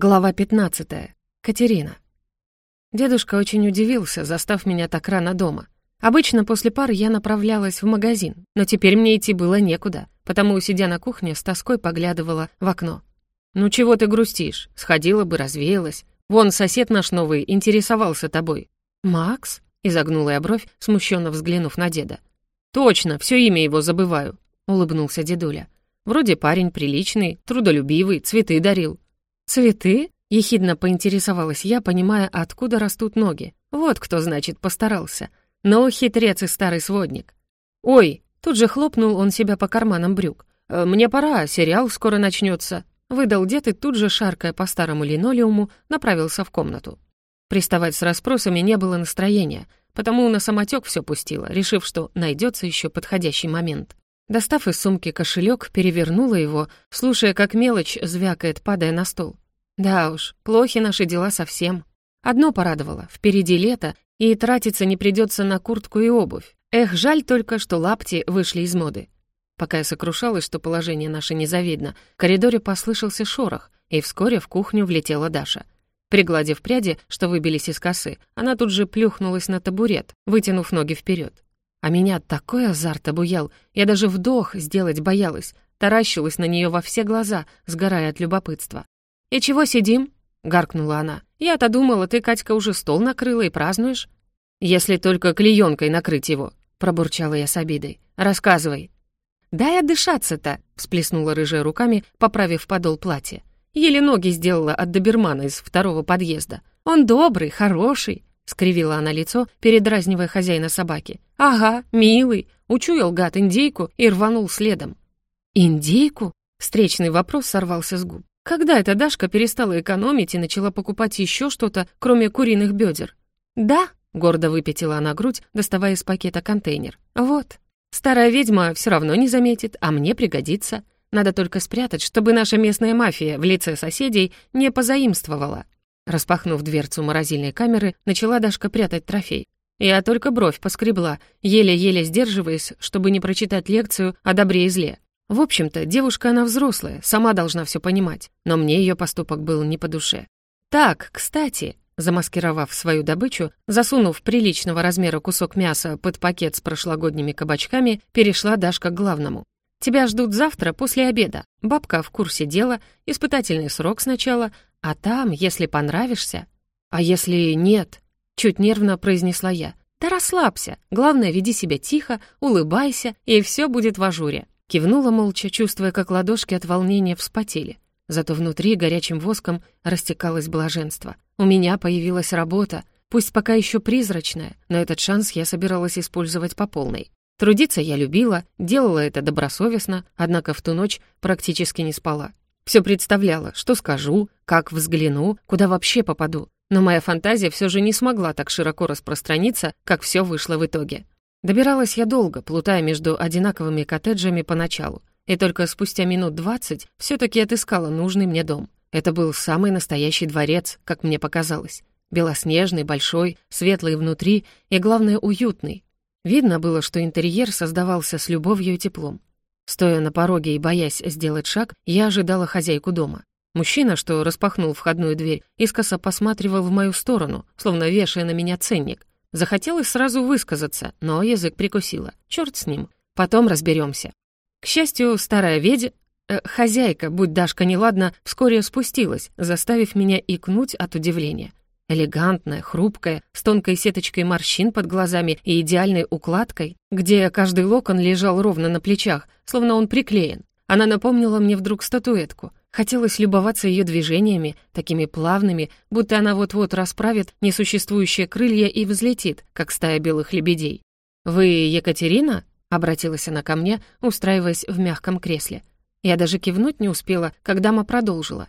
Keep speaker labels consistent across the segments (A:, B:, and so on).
A: Глава 15. Катерина. Дедушка очень удивился, застав меня так рано дома. Обычно после пар я направлялась в магазин, но теперь мне идти было некуда, потому, сидя на кухне, с тоской поглядывала в окно. «Ну чего ты грустишь? Сходила бы, развеялась. Вон сосед наш новый интересовался тобой». «Макс?» — изогнула я бровь, смущенно взглянув на деда. «Точно, все имя его забываю», — улыбнулся дедуля. «Вроде парень приличный, трудолюбивый, цветы дарил». «Цветы?» — ехидно поинтересовалась я, понимая, откуда растут ноги. Вот кто, значит, постарался. Но хитрец и старый сводник. «Ой!» — тут же хлопнул он себя по карманам брюк. «Э, «Мне пора, сериал скоро начнется. Выдал дед и тут же, шаркая по старому линолеуму, направился в комнату. Приставать с расспросами не было настроения, потому на самотек все пустила, решив, что найдется еще подходящий момент. Достав из сумки кошелек, перевернула его, слушая, как мелочь звякает, падая на стол. Да уж, плохи наши дела совсем. Одно порадовало, впереди лето, и тратиться не придется на куртку и обувь. Эх, жаль только, что лапти вышли из моды. Пока я сокрушалась, что положение наше незавидно, в коридоре послышался шорох, и вскоре в кухню влетела Даша. Пригладив пряди, что выбились из косы, она тут же плюхнулась на табурет, вытянув ноги вперед. А меня такой азарт обуял, я даже вдох сделать боялась, таращилась на нее во все глаза, сгорая от любопытства. «И чего сидим?» — гаркнула она. «Я-то думала, ты, Катька, уже стол накрыла и празднуешь». «Если только клеенкой накрыть его», — пробурчала я с обидой. «Рассказывай». «Дай отдышаться-то», — всплеснула рыжая руками, поправив подол платья. Еле ноги сделала от добермана из второго подъезда. «Он добрый, хороший, — скривила она лицо, передразнивая хозяина собаки. «Ага, милый!» — учуял гад индейку и рванул следом. «Индейку?» — встречный вопрос сорвался с губ. Когда эта Дашка перестала экономить и начала покупать еще что-то, кроме куриных бедер? «Да», — гордо выпятила она грудь, доставая из пакета контейнер. «Вот. Старая ведьма все равно не заметит, а мне пригодится. Надо только спрятать, чтобы наша местная мафия в лице соседей не позаимствовала». Распахнув дверцу морозильной камеры, начала Дашка прятать трофей. Я только бровь поскребла, еле-еле сдерживаясь, чтобы не прочитать лекцию о добре и зле. В общем-то, девушка она взрослая, сама должна все понимать, но мне ее поступок был не по душе. «Так, кстати», замаскировав свою добычу, засунув приличного размера кусок мяса под пакет с прошлогодними кабачками, перешла Дашка к главному. Тебя ждут завтра после обеда. Бабка в курсе дела, испытательный срок сначала, а там, если понравишься... А если нет? Чуть нервно произнесла я. Да расслабься. Главное, веди себя тихо, улыбайся, и все будет в ажуре. Кивнула молча, чувствуя, как ладошки от волнения вспотели. Зато внутри горячим воском растекалось блаженство. У меня появилась работа, пусть пока еще призрачная, но этот шанс я собиралась использовать по полной. Трудиться я любила, делала это добросовестно, однако в ту ночь практически не спала. Все представляла, что скажу, как взгляну, куда вообще попаду. Но моя фантазия все же не смогла так широко распространиться, как все вышло в итоге. Добиралась я долго, плутая между одинаковыми коттеджами поначалу. И только спустя минут двадцать все таки отыскала нужный мне дом. Это был самый настоящий дворец, как мне показалось. Белоснежный, большой, светлый внутри и, главное, уютный. Видно было, что интерьер создавался с любовью и теплом. Стоя на пороге и боясь сделать шаг, я ожидала хозяйку дома. Мужчина, что распахнул входную дверь, искоса посматривал в мою сторону, словно вешая на меня ценник. Захотелось сразу высказаться, но язык прикусила. Черт с ним. Потом разберемся. К счастью, старая ведь... Э, хозяйка, будь Дашка неладна, вскоре спустилась, заставив меня икнуть от удивления. Элегантная, хрупкая, с тонкой сеточкой морщин под глазами и идеальной укладкой, где каждый локон лежал ровно на плечах, словно он приклеен. Она напомнила мне вдруг статуэтку. Хотелось любоваться ее движениями, такими плавными, будто она вот-вот расправит несуществующие крылья и взлетит, как стая белых лебедей. «Вы Екатерина?» — обратилась она ко мне, устраиваясь в мягком кресле. Я даже кивнуть не успела, когда дама продолжила.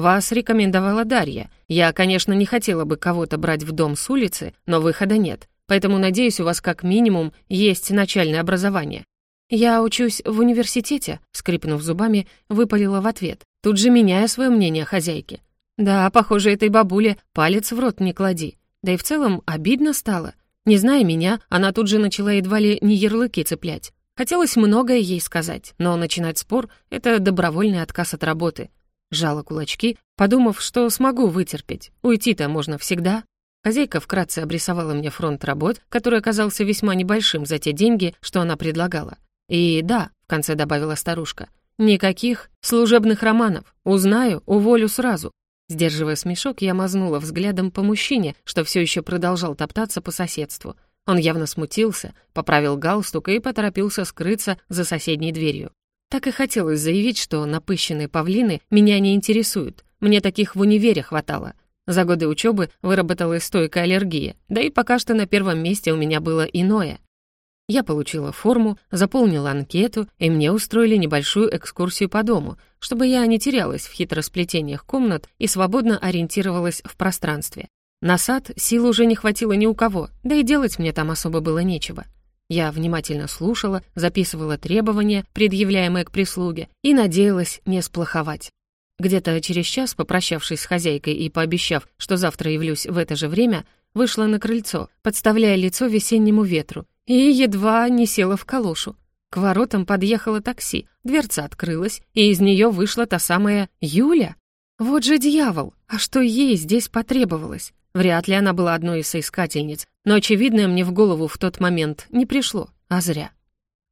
A: «Вас рекомендовала Дарья. Я, конечно, не хотела бы кого-то брать в дом с улицы, но выхода нет. Поэтому, надеюсь, у вас как минимум есть начальное образование». «Я учусь в университете», — скрипнув зубами, выпалила в ответ, тут же меняя свое мнение хозяйки. «Да, похоже, этой бабуле палец в рот не клади. Да и в целом обидно стало. Не зная меня, она тут же начала едва ли не ярлыки цеплять. Хотелось многое ей сказать, но начинать спор — это добровольный отказ от работы. Жала кулачки, подумав, что смогу вытерпеть. Уйти-то можно всегда. Хозяйка вкратце обрисовала мне фронт работ, который оказался весьма небольшим за те деньги, что она предлагала. И да, в конце добавила старушка, никаких служебных романов. Узнаю, уволю сразу. Сдерживая смешок, я мазнула взглядом по мужчине, что все еще продолжал топтаться по соседству. Он явно смутился, поправил галстук и поторопился скрыться за соседней дверью. Так и хотелось заявить, что напыщенные павлины меня не интересуют. Мне таких в универе хватало. За годы учебы выработалась стойкая аллергия, да и пока что на первом месте у меня было иное. Я получила форму, заполнила анкету, и мне устроили небольшую экскурсию по дому, чтобы я не терялась в хитросплетениях комнат и свободно ориентировалась в пространстве. На сад сил уже не хватило ни у кого, да и делать мне там особо было нечего. Я внимательно слушала, записывала требования, предъявляемые к прислуге, и надеялась не сплоховать. Где-то через час, попрощавшись с хозяйкой и пообещав, что завтра явлюсь в это же время, вышла на крыльцо, подставляя лицо весеннему ветру, и едва не села в калошу. К воротам подъехало такси, дверца открылась, и из нее вышла та самая Юля. Вот же дьявол! А что ей здесь потребовалось? Вряд ли она была одной из соискательниц, но очевидное мне в голову в тот момент не пришло, а зря.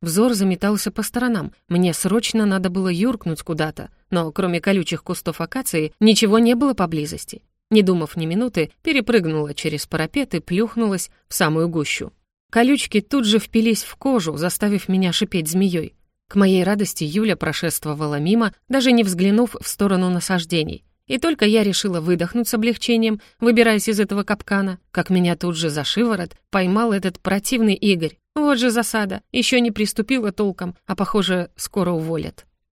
A: Взор заметался по сторонам, мне срочно надо было юркнуть куда-то, но кроме колючих кустов акации ничего не было поблизости. Не думав ни минуты, перепрыгнула через парапет и плюхнулась в самую гущу. Колючки тут же впились в кожу, заставив меня шипеть змеей. К моей радости Юля прошествовала мимо, даже не взглянув в сторону насаждений. И только я решила выдохнуть с облегчением, выбираясь из этого капкана, как меня тут же за шиворот поймал этот противный Игорь. Вот же засада, еще не приступила толком, а, похоже, скоро уволят.